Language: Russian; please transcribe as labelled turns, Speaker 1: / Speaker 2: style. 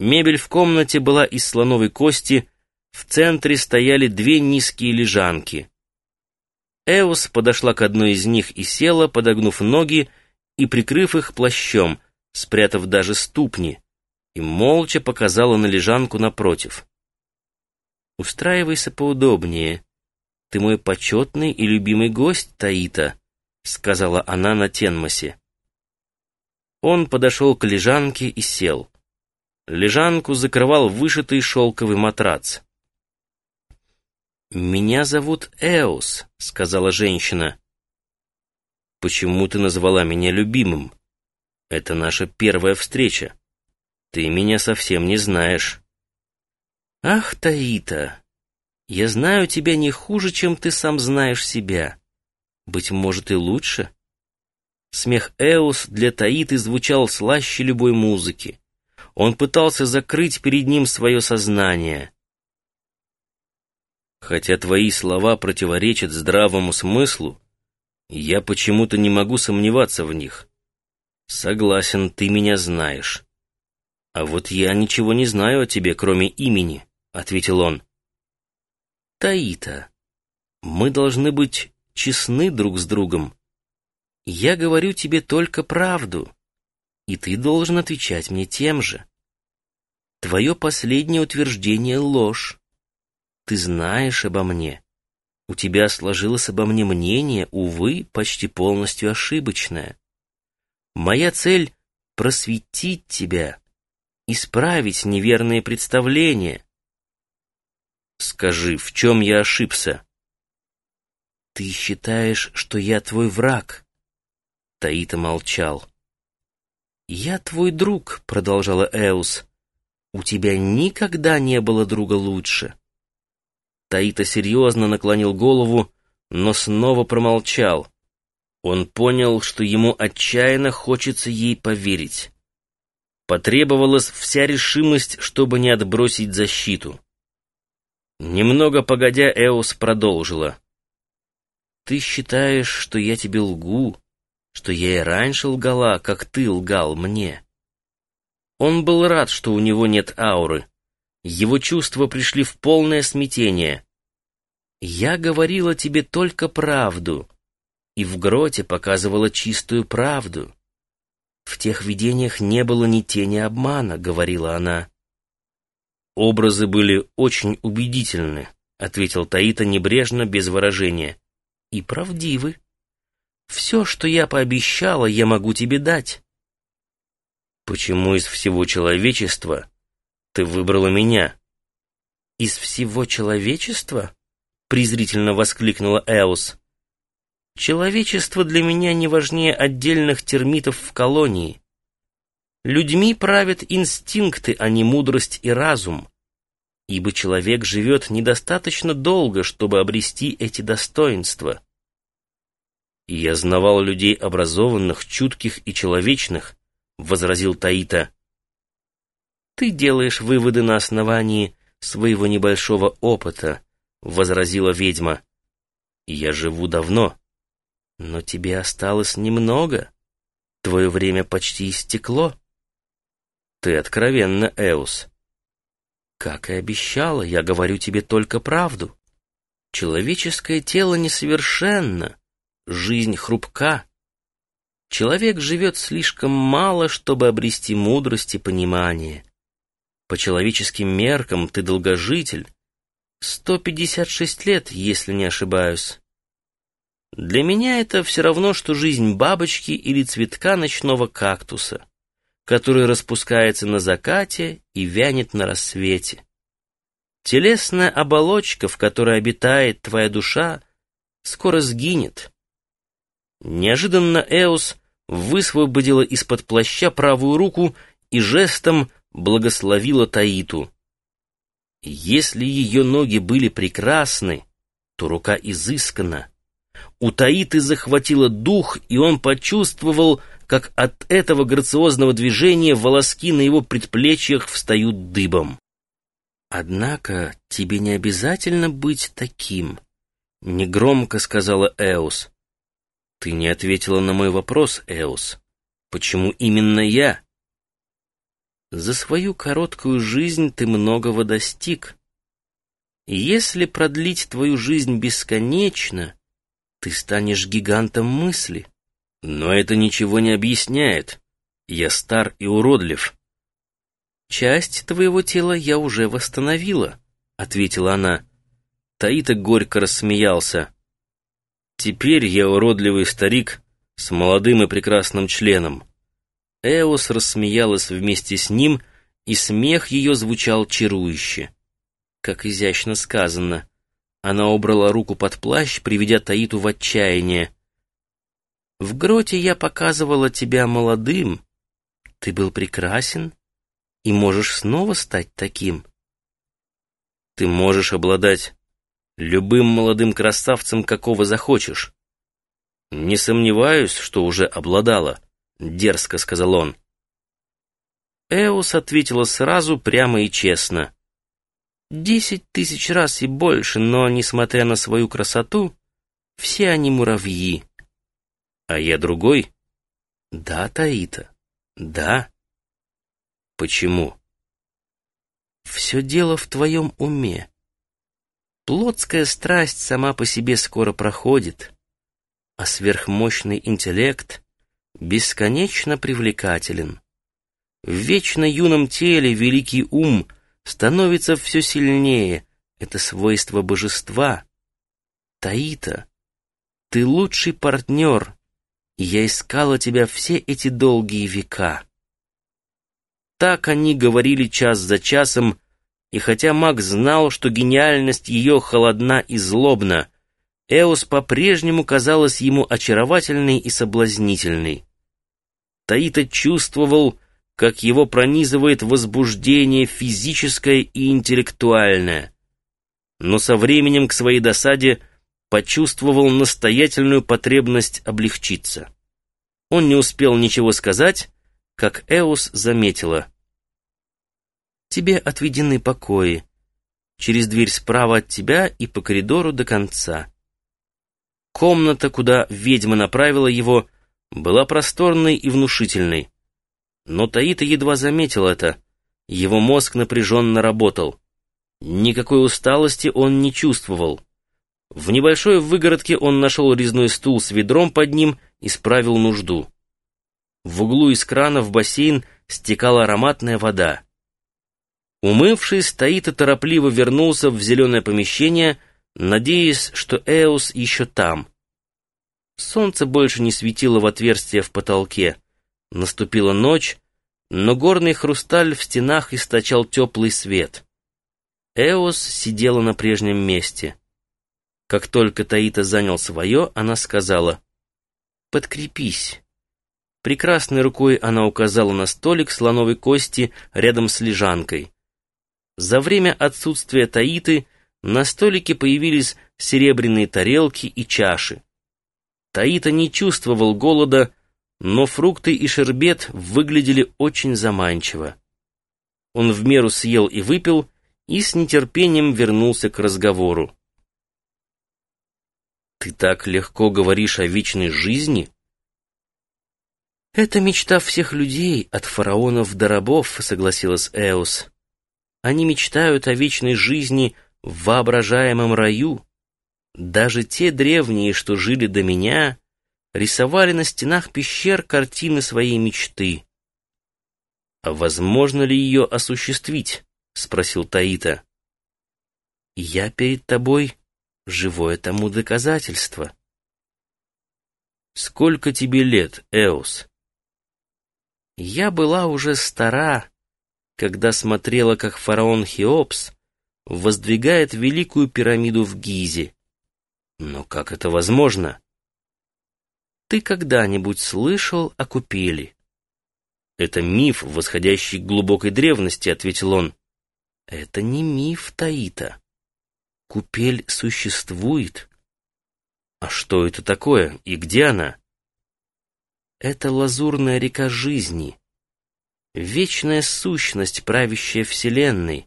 Speaker 1: Мебель в комнате была из слоновой кости, в центре стояли две низкие лежанки. Эус подошла к одной из них и села, подогнув ноги и прикрыв их плащом, спрятав даже ступни, и молча показала на лежанку напротив. «Устраивайся поудобнее. Ты мой почетный и любимый гость, Таита», — сказала она на Тенмосе. Он подошел к лежанке и сел. Лежанку закрывал вышитый шелковый матрац. «Меня зовут Эос», — сказала женщина. «Почему ты назвала меня любимым? Это наша первая встреча. Ты меня совсем не знаешь». «Ах, Таита, я знаю тебя не хуже, чем ты сам знаешь себя. Быть может, и лучше». Смех Эос для Таиты звучал слаще любой музыки. Он пытался закрыть перед ним свое сознание. Хотя твои слова противоречат здравому смыслу, я почему-то не могу сомневаться в них. Согласен, ты меня знаешь. А вот я ничего не знаю о тебе, кроме имени, — ответил он. Таита, мы должны быть честны друг с другом. Я говорю тебе только правду и ты должен отвечать мне тем же. Твое последнее утверждение — ложь. Ты знаешь обо мне. У тебя сложилось обо мне мнение, увы, почти полностью ошибочное. Моя цель — просветить тебя, исправить неверные представления. Скажи, в чем я ошибся? Ты считаешь, что я твой враг? Таита молчал. «Я твой друг», — продолжала Эус. «У тебя никогда не было друга лучше». Таита серьезно наклонил голову, но снова промолчал. Он понял, что ему отчаянно хочется ей поверить. Потребовалась вся решимость, чтобы не отбросить защиту. Немного погодя, Эус продолжила. «Ты считаешь, что я тебе лгу, что я и раньше лгала, как ты лгал мне. Он был рад, что у него нет ауры. Его чувства пришли в полное смятение. Я говорила тебе только правду, и в гроте показывала чистую правду. В тех видениях не было ни тени обмана, говорила она. Образы были очень убедительны, ответил Таита небрежно, без выражения. И правдивы. Все, что я пообещала, я могу тебе дать. Почему из всего человечества ты выбрала меня? Из всего человечества? презрительно воскликнула Эус. Человечество для меня не важнее отдельных термитов в колонии. Людьми правят инстинкты, а не мудрость и разум, ибо человек живет недостаточно долго, чтобы обрести эти достоинства. И я знавал людей образованных, чутких и человечных, — возразил Таита. Ты делаешь выводы на основании своего небольшого опыта, — возразила ведьма. Я живу давно, но тебе осталось немного. Твое время почти истекло. Ты откровенна, Эус. Как и обещала, я говорю тебе только правду. Человеческое тело несовершенно, жизнь хрупка. Человек живет слишком мало, чтобы обрести мудрость и понимание. По человеческим меркам ты долгожитель. 156 лет, если не ошибаюсь. Для меня это все равно, что жизнь бабочки или цветка ночного кактуса, который распускается на закате и вянет на рассвете. Телесная оболочка, в которой обитает твоя душа, скоро сгинет, Неожиданно Эос высвободила из-под плаща правую руку и жестом благословила Таиту. Если ее ноги были прекрасны, то рука изыскана. У Таиты захватило дух, и он почувствовал, как от этого грациозного движения волоски на его предплечьях встают дыбом. «Однако тебе не обязательно быть таким», — негромко сказала Эос. Ты не ответила на мой вопрос, Эус. Почему именно я? За свою короткую жизнь ты многого достиг. Если продлить твою жизнь бесконечно, ты станешь гигантом мысли. Но это ничего не объясняет. Я стар и уродлив. Часть твоего тела я уже восстановила, ответила она. Таита горько рассмеялся. Теперь я уродливый старик с молодым и прекрасным членом. Эос рассмеялась вместе с ним, и смех ее звучал чарующе. Как изящно сказано. Она убрала руку под плащ, приведя Таиту в отчаяние. «В гроте я показывала тебя молодым. Ты был прекрасен и можешь снова стать таким. Ты можешь обладать любым молодым красавцем, какого захочешь. Не сомневаюсь, что уже обладала». — дерзко сказал он. Эус ответила сразу, прямо и честно. «Десять тысяч раз и больше, но, несмотря на свою красоту, все они муравьи». «А я другой?» «Да, Таита, да». «Почему?» «Все дело в твоем уме. Плотская страсть сама по себе скоро проходит, а сверхмощный интеллект — бесконечно привлекателен. В вечно юном теле великий ум становится все сильнее. Это свойство божества. Таита, ты лучший партнер, и я искала тебя все эти долгие века. Так они говорили час за часом, и хотя маг знал, что гениальность ее холодна и злобна, Эос по-прежнему казалась ему очаровательной и соблазнительной. Таита чувствовал, как его пронизывает возбуждение физическое и интеллектуальное. Но со временем к своей досаде почувствовал настоятельную потребность облегчиться. Он не успел ничего сказать, как Эос заметила. «Тебе отведены покои. Через дверь справа от тебя и по коридору до конца». Комната, куда ведьма направила его, была просторной и внушительной. Но Таита едва заметил это. Его мозг напряженно работал. Никакой усталости он не чувствовал. В небольшой выгородке он нашел резной стул с ведром под ним и справил нужду. В углу из крана в бассейн стекала ароматная вода. Умывшись, Таита торопливо вернулся в зеленое помещение, надеясь, что Эус еще там — Солнце больше не светило в отверстие в потолке. Наступила ночь, но горный хрусталь в стенах источал теплый свет. Эос сидела на прежнем месте. Как только Таита занял свое, она сказала «Подкрепись». Прекрасной рукой она указала на столик слоновой кости рядом с лежанкой. За время отсутствия Таиты на столике появились серебряные тарелки и чаши. Таита не чувствовал голода, но фрукты и шербет выглядели очень заманчиво. Он в меру съел и выпил, и с нетерпением вернулся к разговору. «Ты так легко говоришь о вечной жизни?» «Это мечта всех людей, от фараонов до рабов», — согласилась Эос. «Они мечтают о вечной жизни в воображаемом раю». Даже те древние, что жили до меня, рисовали на стенах пещер картины своей мечты. «А возможно ли ее осуществить?» — спросил Таита. «Я перед тобой живое тому доказательство». «Сколько тебе лет, Эос?» Я была уже стара, когда смотрела, как фараон Хеопс воздвигает великую пирамиду в Гизе. Но как это возможно? Ты когда-нибудь слышал о купели? Это миф, восходящий к глубокой древности, ответил он. Это не миф Таита. Купель существует. А что это такое и где она? Это лазурная река жизни, вечная сущность, правящая Вселенной.